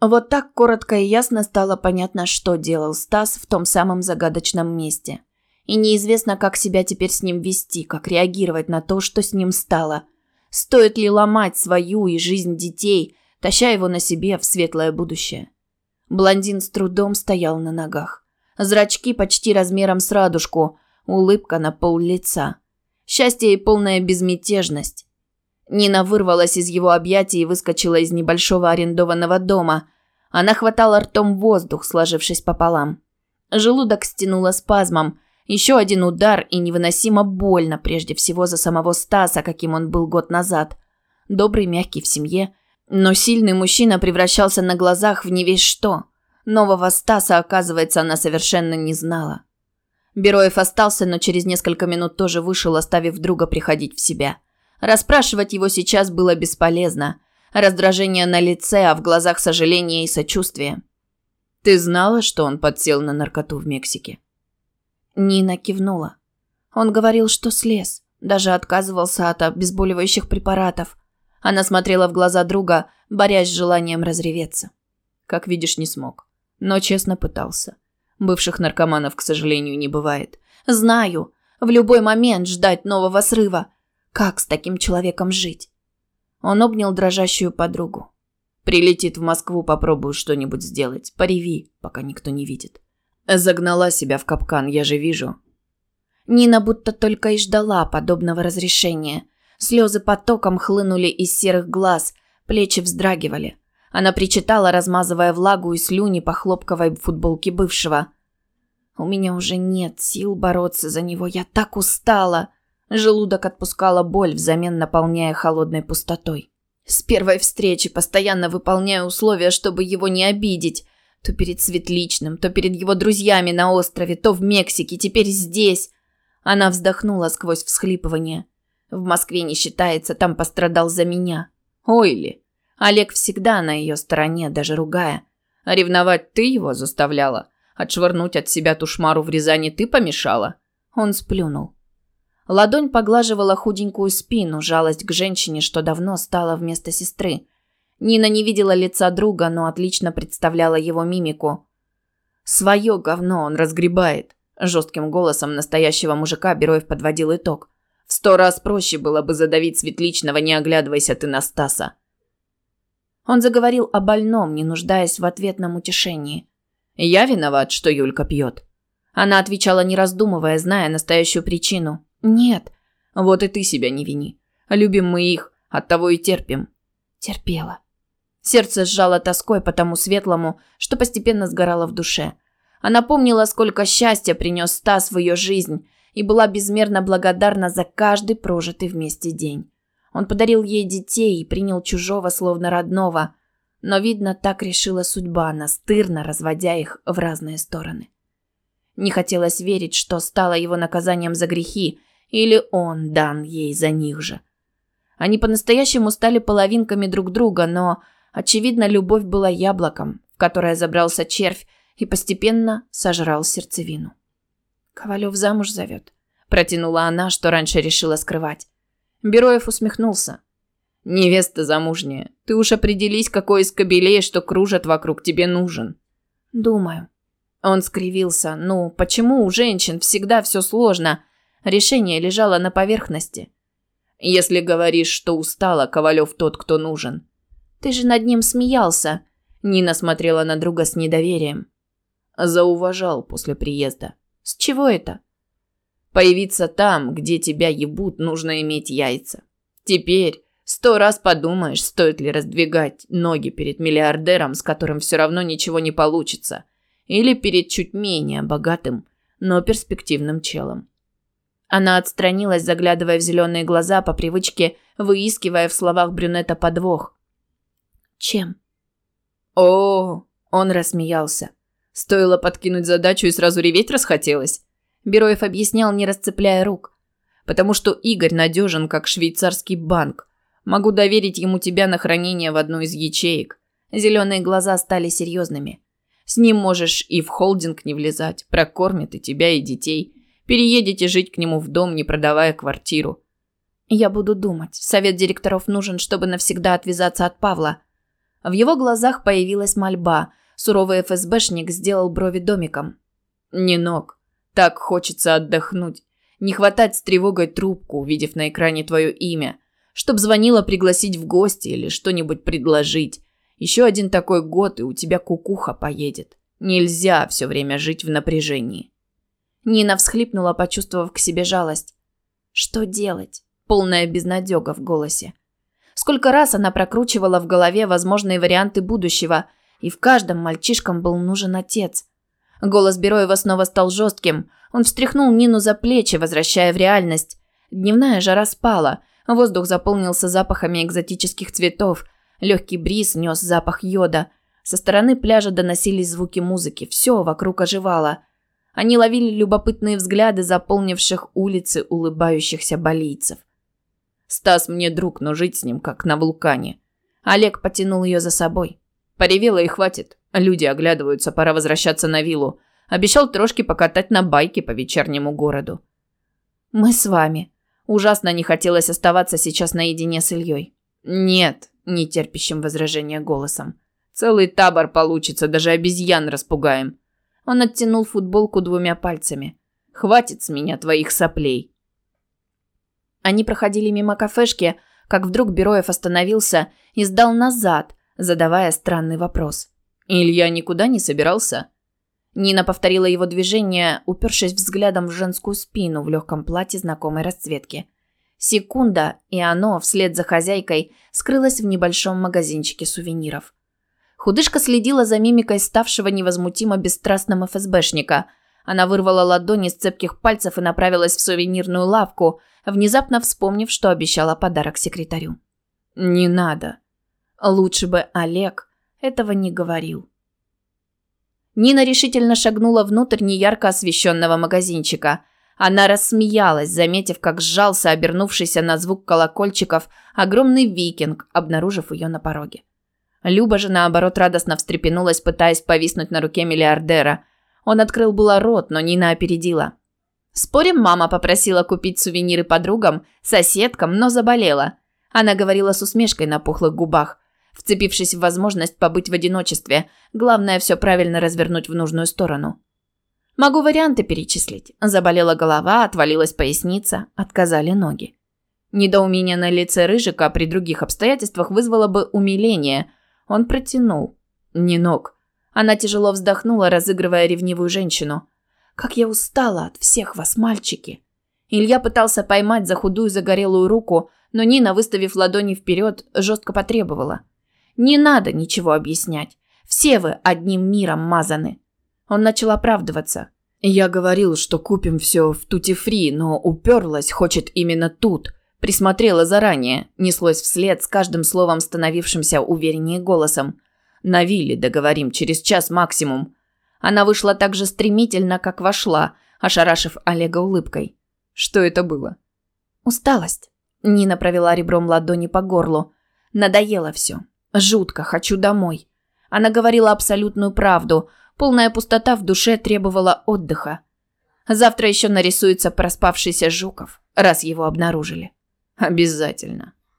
Вот так коротко и ясно стало понятно, что делал Стас в том самом загадочном месте. И неизвестно, как себя теперь с ним вести, как реагировать на то, что с ним стало. Стоит ли ломать свою и жизнь детей, таща его на себе в светлое будущее. Блондин с трудом стоял на ногах. Зрачки почти размером с радужку, улыбка на пол лица. Счастье и полная безмятежность. Нина вырвалась из его объятий и выскочила из небольшого арендованного дома. Она хватала ртом воздух, сложившись пополам. Желудок стянуло спазмом. Еще один удар и невыносимо больно, прежде всего за самого Стаса, каким он был год назад. Добрый, мягкий в семье, но сильный мужчина превращался на глазах в не весь что. Нового Стаса, оказывается, она совершенно не знала. Бероев остался, но через несколько минут тоже вышел, оставив друга приходить в себя. Расспрашивать его сейчас было бесполезно. Раздражение на лице, а в глазах сожаление и сочувствие. «Ты знала, что он подсел на наркоту в Мексике?» Нина кивнула. Он говорил, что слез. Даже отказывался от обезболивающих препаратов. Она смотрела в глаза друга, борясь с желанием разреветься. Как видишь, не смог. Но честно пытался. Бывших наркоманов, к сожалению, не бывает. Знаю. В любой момент ждать нового срыва. Как с таким человеком жить? Он обнял дрожащую подругу. Прилетит в Москву, попробую что-нибудь сделать. Пореви, пока никто не видит. Загнала себя в капкан, я же вижу. Нина будто только и ждала подобного разрешения. Слезы потоком хлынули из серых глаз, плечи вздрагивали. Она причитала, размазывая влагу и слюни по хлопковой футболке бывшего. «У меня уже нет сил бороться за него, я так устала!» Желудок отпускала боль, взамен наполняя холодной пустотой. С первой встречи постоянно выполняю условия, чтобы его не обидеть. То перед Светличным, то перед его друзьями на острове, то в Мексике, теперь здесь. Она вздохнула сквозь всхлипывание. В Москве не считается, там пострадал за меня. Ой ли. Олег всегда на ее стороне, даже ругая. А ревновать ты его заставляла. Отшвырнуть от себя ту шмару в Рязани ты помешала. Он сплюнул. Ладонь поглаживала худенькую спину, жалость к женщине, что давно стала вместо сестры. Нина не видела лица друга, но отлично представляла его мимику. «Свое говно он разгребает», – жестким голосом настоящего мужика Бероев подводил итог. В сто раз проще было бы задавить Светличного, не оглядывайся ты на Стаса. Он заговорил о больном, не нуждаясь в ответном утешении. «Я виноват, что Юлька пьет». Она отвечала, не раздумывая, зная настоящую причину. «Нет». «Вот и ты себя не вини. Любим мы их, оттого и терпим». Терпела. Сердце сжало тоской по тому светлому, что постепенно сгорало в душе. Она помнила, сколько счастья принес Стас в ее жизнь, и была безмерно благодарна за каждый прожитый вместе день. Он подарил ей детей и принял чужого словно родного, но, видно, так решила судьба, настырно разводя их в разные стороны. Не хотелось верить, что стало его наказанием за грехи, или он дан ей за них же. Они по-настоящему стали половинками друг друга, но, очевидно, любовь была яблоком, в которое забрался червь и постепенно сожрал сердцевину. Ковалев замуж зовет. Протянула она, что раньше решила скрывать. Бероев усмехнулся. Невеста замужняя, ты уж определись, какой из кобелей, что кружат вокруг, тебе нужен. Думаю. Он скривился. Ну, почему у женщин всегда все сложно? Решение лежало на поверхности. Если говоришь, что устала, Ковалев тот, кто нужен. Ты же над ним смеялся. Нина смотрела на друга с недоверием. Зауважал после приезда. С чего это? Появиться там, где тебя ебут, нужно иметь яйца. Теперь сто раз подумаешь, стоит ли раздвигать ноги перед миллиардером, с которым все равно ничего не получится, или перед чуть менее богатым, но перспективным челом. Она отстранилась, заглядывая в зеленые глаза по привычке, выискивая в словах брюнета подвох. Чем? О, он рассмеялся. Стоило подкинуть задачу и сразу реветь расхотелось. Бероев объяснял, не расцепляя рук. Потому что Игорь надежен, как швейцарский банк. Могу доверить ему тебя на хранение в одну из ячеек. Зеленые глаза стали серьезными. С ним можешь и в холдинг не влезать. Прокормит и тебя, и детей. Переедете жить к нему в дом, не продавая квартиру. Я буду думать. Совет директоров нужен, чтобы навсегда отвязаться от Павла. В его глазах появилась мольба. Суровый ФСБшник сделал брови домиком. «Нинок, так хочется отдохнуть. Не хватать с тревогой трубку, увидев на экране твое имя. Чтоб звонила пригласить в гости или что-нибудь предложить. Еще один такой год, и у тебя кукуха поедет. Нельзя все время жить в напряжении». Нина всхлипнула, почувствовав к себе жалость. «Что делать?» Полная безнадега в голосе. Сколько раз она прокручивала в голове возможные варианты будущего, и в каждом мальчишкам был нужен отец. Голос Бероева снова стал жестким. Он встряхнул Нину за плечи, возвращая в реальность. Дневная жара спала, воздух заполнился запахами экзотических цветов. Легкий бриз нес запах йода. Со стороны пляжа доносились звуки музыки, все вокруг оживало. Они ловили любопытные взгляды заполнивших улицы улыбающихся болийцев. Стас мне друг, но жить с ним как на вулкане. Олег потянул ее за собой. Поревела и хватит. Люди оглядываются, пора возвращаться на виллу. Обещал трошки покатать на байке по вечернему городу. Мы с вами. Ужасно не хотелось оставаться сейчас наедине с Ильей. Нет, нетерпящим возражения голосом. Целый табор получится, даже обезьян распугаем. Он оттянул футболку двумя пальцами. Хватит с меня твоих соплей. Они проходили мимо кафешки, как вдруг Бероев остановился и сдал назад, задавая странный вопрос. «Илья никуда не собирался?» Нина повторила его движение, упершись взглядом в женскую спину в легком платье знакомой расцветки. Секунда, и оно, вслед за хозяйкой, скрылось в небольшом магазинчике сувениров. Худышка следила за мимикой ставшего невозмутимо бесстрастным ФСБшника – она вырвала ладони с цепких пальцев и направилась в сувенирную лавку, внезапно вспомнив, что обещала подарок секретарю. «Не надо». Лучше бы Олег этого не говорил. Нина решительно шагнула внутрь неярко освещенного магазинчика. Она рассмеялась, заметив, как сжался обернувшийся на звук колокольчиков огромный викинг, обнаружив ее на пороге. Люба же, наоборот, радостно встрепенулась, пытаясь повиснуть на руке миллиардера. Он открыл было рот, но Нина опередила. Спорим, мама попросила купить сувениры подругам, соседкам, но заболела. Она говорила с усмешкой на пухлых губах, вцепившись в возможность побыть в одиночестве. Главное все правильно развернуть в нужную сторону. Могу варианты перечислить. Заболела голова, отвалилась поясница, отказали ноги. Недоумение на лице Рыжика при других обстоятельствах вызвало бы умиление. Он протянул. Не ног. Она тяжело вздохнула, разыгрывая ревнивую женщину. «Как я устала от всех вас, мальчики!» Илья пытался поймать за худую загорелую руку, но Нина, выставив ладони вперед, жестко потребовала. «Не надо ничего объяснять. Все вы одним миром мазаны». Он начал оправдываться. «Я говорил, что купим все в тути-фри, но уперлась, хочет именно тут. Присмотрела заранее», неслось вслед с каждым словом становившимся увереннее голосом. На вилле договорим через час максимум. Она вышла так же стремительно, как вошла, ошарашив Олега улыбкой. Что это было? Усталость. Нина провела ребром ладони по горлу. Надоело все. Жутко, хочу домой. Она говорила абсолютную правду. Полная пустота в душе требовала отдыха. Завтра еще нарисуется проспавшийся Жуков, раз его обнаружили. Обязательно.